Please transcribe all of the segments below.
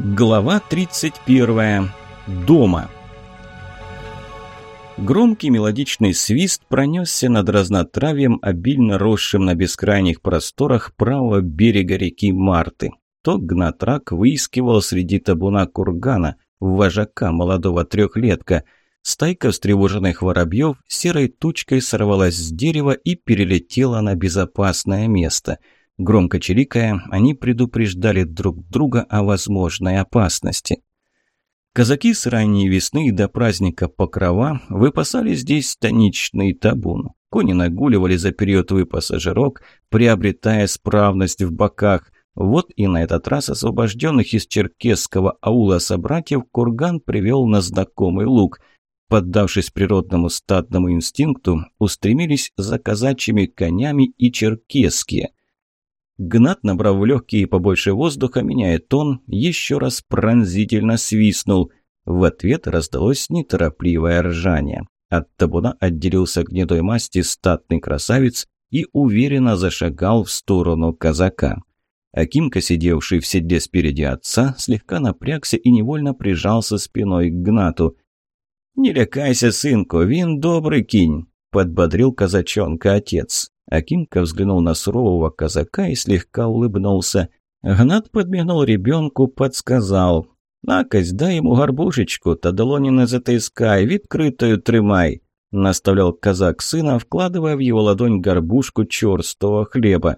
Глава 31. Дома. Громкий мелодичный свист пронесся над разнотравьем, обильно росшим на бескрайних просторах правого берега реки Марты. То Гнатрак выискивал среди табуна кургана, вожака молодого трехлетка. Стайка встревоженных воробьев серой тучкой сорвалась с дерева и перелетела на безопасное место – Громко чирикая, они предупреждали друг друга о возможной опасности. Казаки с ранней весны до праздника Покрова выпасали здесь станичный табун. Кони нагуливали за период выпаса жирок, приобретая справность в боках. Вот и на этот раз освобожденных из черкесского аула собратьев Курган привел на знакомый луг. Поддавшись природному стадному инстинкту, устремились за казачьими конями и черкесские – Гнат, набрав легкие побольше воздуха, меняя тон, еще раз пронзительно свистнул. В ответ раздалось неторопливое ржание. От табуна отделился гнедой масти статный красавец и уверенно зашагал в сторону казака. Акимка, сидевший в седле спереди отца, слегка напрягся и невольно прижался спиной к Гнату. «Не лекайся, сынку, вин добрый кинь», – подбодрил казачонка отец. Акимка взглянул на сурового казака и слегка улыбнулся. Гнат подмигнул ребенку, подсказал. «Накось, дай ему горбушечку, та долоні не затискай, відкритою тримай», наставлял казак сына, вкладывая в его ладонь горбушку черстого хлеба.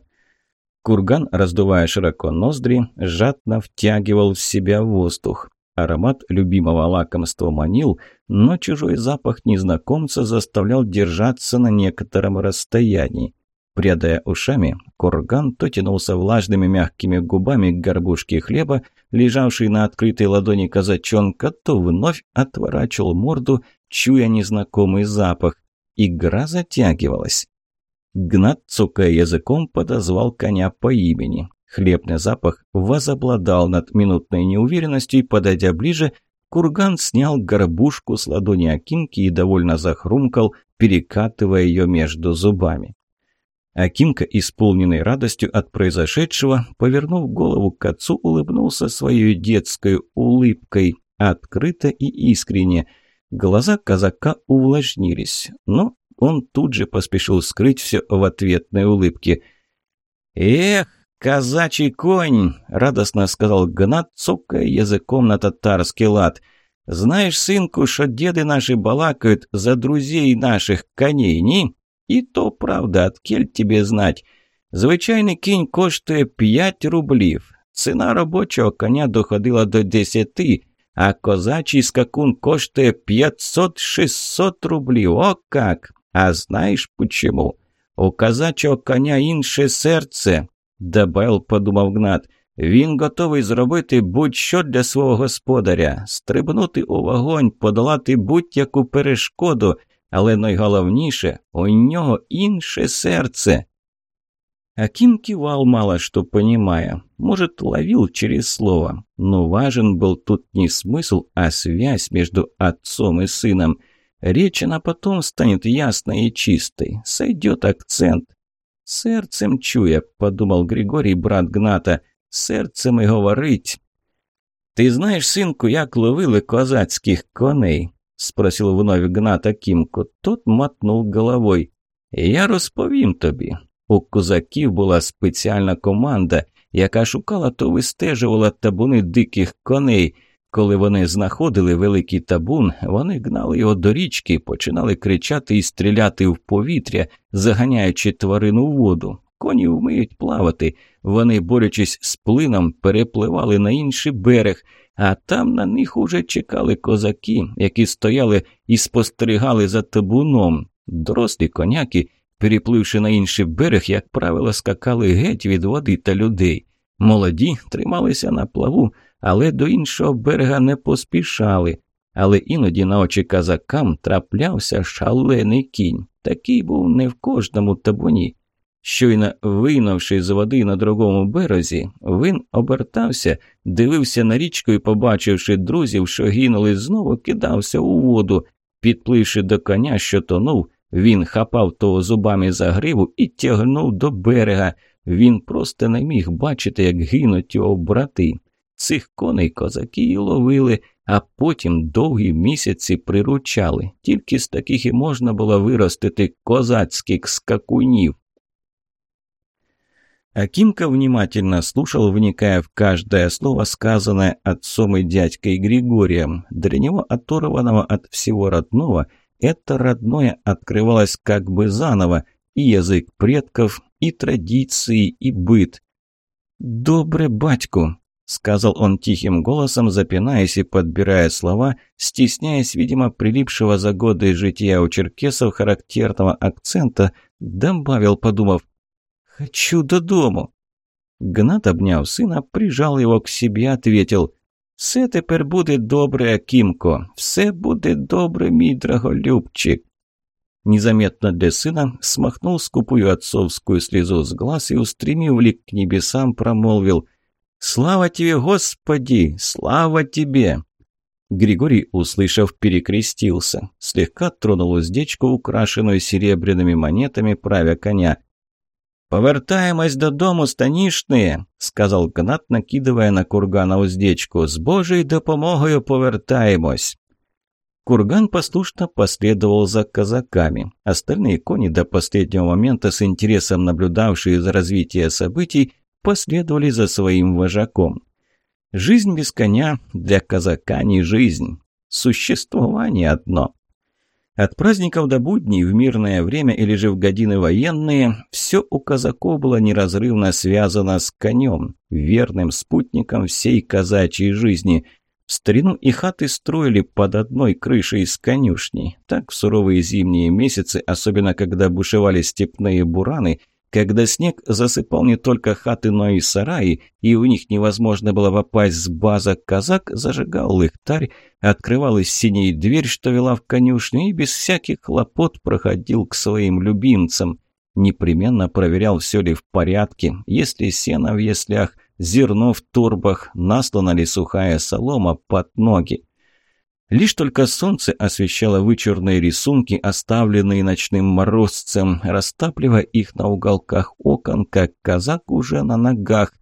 Курган, раздувая широко ноздри, жадно втягивал в себя воздух. Аромат любимого лакомства манил, но чужой запах незнакомца заставлял держаться на некотором расстоянии. Прядая ушами, курган то тянулся влажными мягкими губами к горбушке хлеба, лежавшей на открытой ладони казачонка, то вновь отворачивал морду, чуя незнакомый запах. Игра затягивалась. Гнат, цукая языком, подозвал коня по имени. Хлебный запах возобладал над минутной неуверенностью и, подойдя ближе, курган снял горбушку с ладони Акинки и довольно захрумкал, перекатывая ее между зубами. Акимка, исполненный радостью от произошедшего, повернув голову к отцу, улыбнулся своей детской улыбкой, открыто и искренне. Глаза казака увлажнились, но он тут же поспешил скрыть все в ответной улыбке. «Эх, казачий конь!» — радостно сказал Гнат, цокая языком на татарский лад. «Знаешь, сынку, что деды наши балакают за друзей наших коней, не?» І то правда, откель тебе знать. Звичайний кінь коштує 5 рублів. Ціна робочого коня доходила до 10, а козачий скакун коштує 500-600 рублів. О как! А знаєш почему? У козачого коня інше серце, добавил, подумав Гнат. Він готовий зробити будь-що для свого господаря, стрибнути у вогонь, подолати будь-яку перешкоду – але найголовніше у нього інше серце. Аким кивал мало что понимая, может, ловил через слово, но важен был тут не смысл, а связь между отцом и сыном. Речь она потом станет ясной и чистой, сойдет акцент. «Сердцем чуя», — подумал Григорий, брат Гната, — «сердцем и говорить». «Ти знаєш, синку, як ловили козацьких коней?» Спросил вновь Гната Кімко. Тот мотнув головой. Я розповім тобі. У козаків була спеціальна команда, яка шукала то вистежувала табуни диких коней. Коли вони знаходили великий табун, вони гнали його до річки, починали кричати і стріляти в повітря, заганяючи тварину в воду. Коні вміють плавати. Вони, борючись з плином, перепливали на інший берег а там на них уже чекали козаки, які стояли і спостерігали за табуном. Дорослі коняки, перепливши на інший берег, як правило, скакали геть від води та людей. Молоді трималися на плаву, але до іншого берега не поспішали. Але іноді на очі казакам траплявся шалений кінь. Такий був не в кожному табуні. Щойно вийнувши з води на другому березі, він обертався, дивився на річку і, побачивши друзів, що гинули, знову кидався у воду. Підпливши до коня, що тонув, він хапав того зубами за гриву і тягнув до берега. Він просто не міг бачити, як гинуть його брати. Цих коней козаки і ловили, а потім довгі місяці приручали. Тільки з таких і можна було виростити козацьких скакунів. Акимка внимательно слушал, вникая в каждое слово, сказанное отцом и дядькой Григорием. Для него, оторванного от всего родного, это родное открывалось как бы заново, и язык предков, и традиции, и быт. «Добре, батьку», — сказал он тихим голосом, запинаясь и подбирая слова, стесняясь, видимо, прилипшего за годы жития у черкесов характерного акцента, добавил, подумав, «Хочу додому». Гнат, обняв сына, прижал его к себе, ответил «Все тепер буде добре, Акимко, все буде добре, мій драголюбчик». Незаметно для сына смахнул скупую отцовскую слезу с глаз и, устремив лик к небесам, промолвил «Слава тебе, Господи! Слава тебе!» Григорий, услышав, перекрестился, слегка тронул уздечку, украшенную серебряными монетами, правя коня – «Повертаемось додому, станішные!» – сказал Гнат, накидывая на кургана уздечку. «С Божьей допомогою повертаемось!» Курган послушно последовал за казаками. Остальные кони, до последнего момента с интересом наблюдавшие за развитием событий, последовали за своим вожаком. Жизнь без коня для казака не жизнь. Существование одно. От праздников до будней, в мирное время или же в годины военные, все у казаков было неразрывно связано с конем, верным спутником всей казачьей жизни. В старину и хаты строили под одной крышей с конюшней. Так в суровые зимние месяцы, особенно когда бушевали степные бураны, когда снег засыпал не только хаты, но и сараи, и у них невозможно было попасть с база, казак зажигал лыхтарь, открывал из синей дверь, что вела в конюшню, и без всяких хлопот проходил к своим любимцам. Непременно проверял, все ли в порядке, есть ли сено в яслях, зерно в турбах, наслана ли сухая солома под ноги. Лишь только солнце освещало вычурные рисунки, оставленные ночным морозцем, растапливая их на уголках окон, как казак уже на ногах.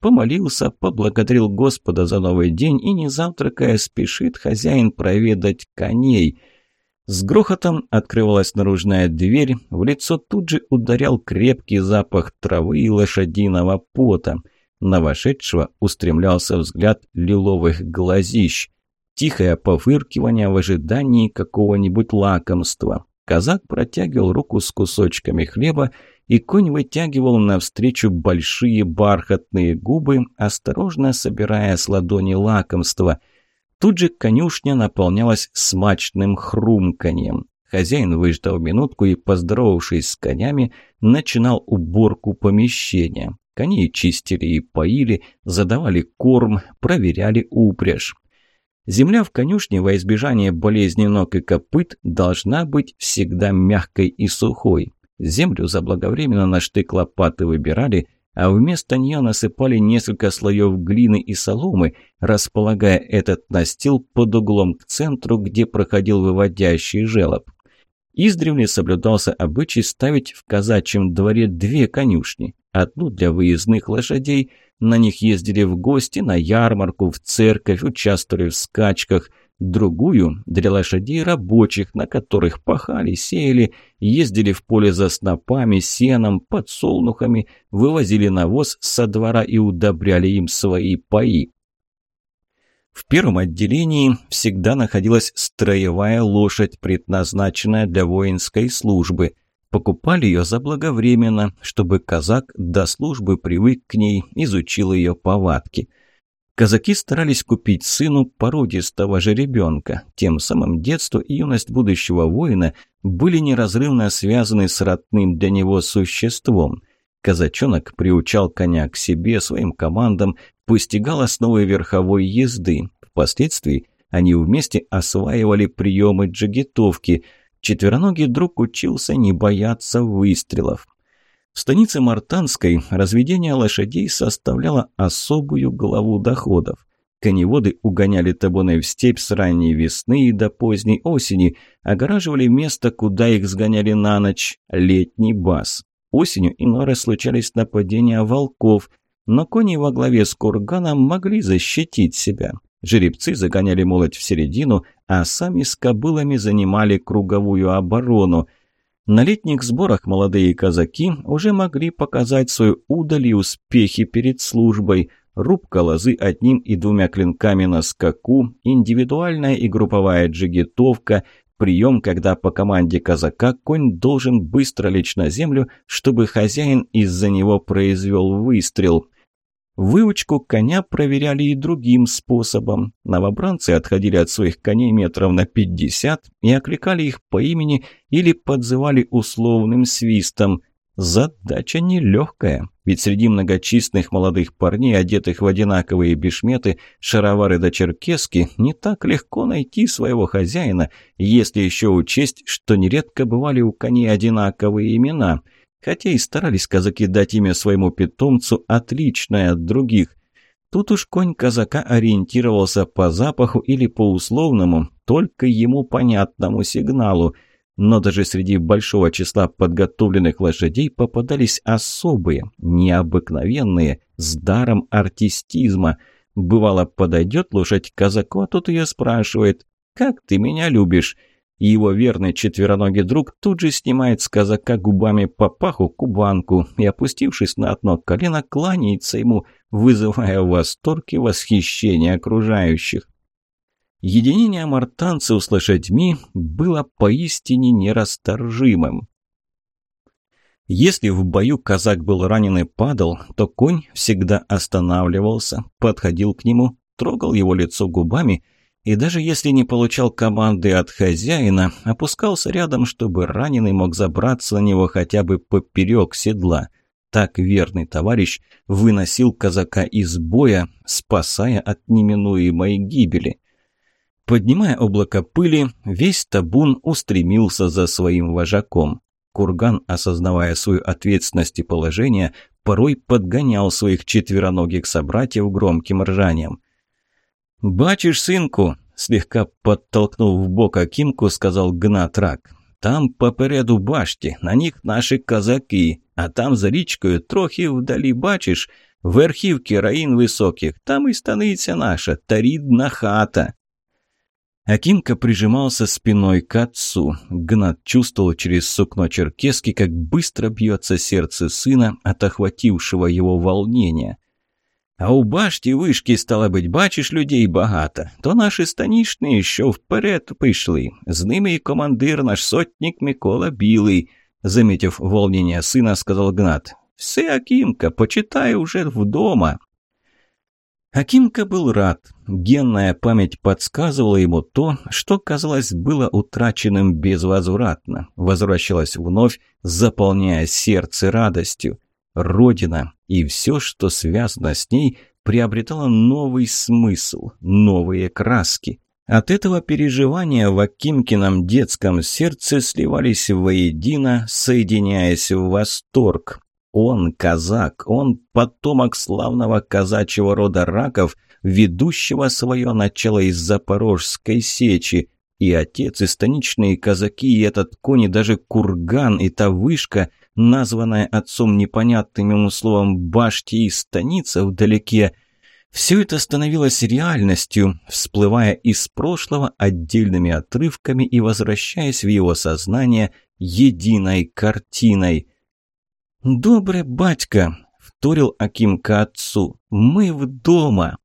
Помолился, поблагодарил Господа за новый день и, не завтракая, спешит хозяин проведать коней. С грохотом открывалась наружная дверь, в лицо тут же ударял крепкий запах травы и лошадиного пота. На вошедшего устремлялся взгляд лиловых глазищ. Тихое пофыркивание в ожидании какого-нибудь лакомства. Казак протягивал руку с кусочками хлеба, и конь вытягивал навстречу большие бархатные губы, осторожно собирая с ладони лакомства. Тут же конюшня наполнялась смачным хрумканьем. Хозяин, выждав минутку и поздоровавшись с конями, начинал уборку помещения. Коней чистили и поили, задавали корм, проверяли упряжь. Земля в конюшне во избежание болезни ног и копыт должна быть всегда мягкой и сухой. Землю заблаговременно на штык лопаты выбирали, а вместо нее насыпали несколько слоев глины и соломы, располагая этот настил под углом к центру, где проходил выводящий желоб. Издревле соблюдался обычай ставить в казачьем дворе две конюшни. Одну для выездных лошадей, на них ездили в гости, на ярмарку, в церковь, участвовали в скачках. Другую для лошадей рабочих, на которых пахали, сеяли, ездили в поле за снопами, сеном, подсолнухами, вывозили навоз со двора и удобряли им свои паи. В первом отделении всегда находилась строевая лошадь, предназначенная для воинской службы – Покупали ее заблаговременно, чтобы казак до службы привык к ней, изучил ее повадки. Казаки старались купить сыну породистого жеребенка. Тем самым детство и юность будущего воина были неразрывно связаны с родным для него существом. Казачонок приучал коня к себе, своим командам, постигал основы верховой езды. Впоследствии они вместе осваивали приемы джигитовки – Четвероногий друг учился не бояться выстрелов. В станице Мартанской разведение лошадей составляло особую главу доходов. Коневоды угоняли табуны в степь с ранней весны и до поздней осени, огораживали место, куда их сгоняли на ночь – летний бас. Осенью иной раз случались нападения волков. но кони во главе с курганом могли защитить себя. Жеребцы загоняли молоть в середину, а сами с кобылами занимали круговую оборону. На летних сборах молодые казаки уже могли показать свою удаль и успехи перед службой. Рубка лозы одним и двумя клинками на скаку, индивидуальная и групповая джигитовка, прием, когда по команде казака конь должен быстро лечь на землю, чтобы хозяин из-за него произвел выстрел. Выучку коня проверяли и другим способом. Новобранцы отходили от своих коней метров на 50 и окликали их по имени или подзывали условным свистом. Задача нелегкая, ведь среди многочисленных молодых парней, одетых в одинаковые бешметы, шаровары да черкески, не так легко найти своего хозяина, если еще учесть, что нередко бывали у коней одинаковые имена – хотя и старались казаки дать имя своему питомцу отличное от других. Тут уж конь казака ориентировался по запаху или по условному, только ему понятному сигналу. Но даже среди большого числа подготовленных лошадей попадались особые, необыкновенные, с даром артистизма. Бывало, подойдет лошадь казаку, а тот ее спрашивает «Как ты меня любишь?» И его верный четвероногий друг тут же снимает с казака губами по паху кубанку и, опустившись на одно колено, кланяется ему, вызывая восторг и восхищение окружающих. Единение мартанцев с лошадьми было поистине нерасторжимым. Если в бою казак был ранен и падал, то конь всегда останавливался, подходил к нему, трогал его лицо губами – и даже если не получал команды от хозяина, опускался рядом, чтобы раненый мог забраться на него хотя бы поперек седла. Так верный товарищ выносил казака из боя, спасая от неминуемой гибели. Поднимая облако пыли, весь табун устремился за своим вожаком. Курган, осознавая свою ответственность и положение, порой подгонял своих четвероногих собратьев громким ржанием. «Бачишь, сынку!» – слегка подтолкнув в бок Акимку, сказал Гнатрак. «Там попереду башти, на них наши казаки, а там за річкою трохи вдалі бачиш, верхівки раїн високих, там и станиця наша, та рідна хата». Акимка прижимался спиной к отцу. Гнат чувствовал через сукно черкески, как быстро бьется сердце сына от охватившего его волнения. А у башті вишки, стало быть, бачиш людей багато, то наші станішні що вперед пішли. З ними і командир наш сотник Микола Білий, замітив волнення сина, сказав Гнат. Все, Акимка, почитай уже вдома. Акимка был рад. Генная память подсказывала ему то, что, казалось, было утраченным безвозвратно. Возвращалось вновь, заполняя сердце радостью. Родина и все, что связано с ней, приобретало новый смысл, новые краски. От этого переживания в Акимкином детском сердце сливались воедино, соединяясь в восторг. Он казак, он потомок славного казачьего рода раков, ведущего свое начало из Запорожской сечи. И отец, и станичные казаки, и этот конь, и даже курган, и та вышка — названная отцом непонятным ему словом «башти» и «станица» вдалеке, все это становилось реальностью, всплывая из прошлого отдельными отрывками и возвращаясь в его сознание единой картиной. «Добрый батька!» — вторил Акимка отцу. «Мы в дома!»